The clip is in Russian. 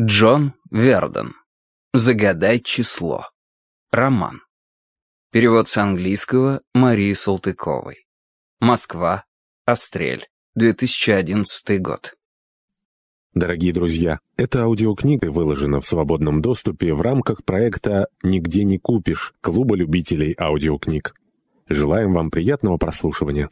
Джон Верден. Загадай число. Роман. Перевод с английского Марии Салтыковой. Москва. Острель. 2011 год. Дорогие друзья, эта аудиокнига выложена в свободном доступе в рамках проекта «Нигде не купишь» Клуба любителей аудиокниг. Желаем вам приятного прослушивания.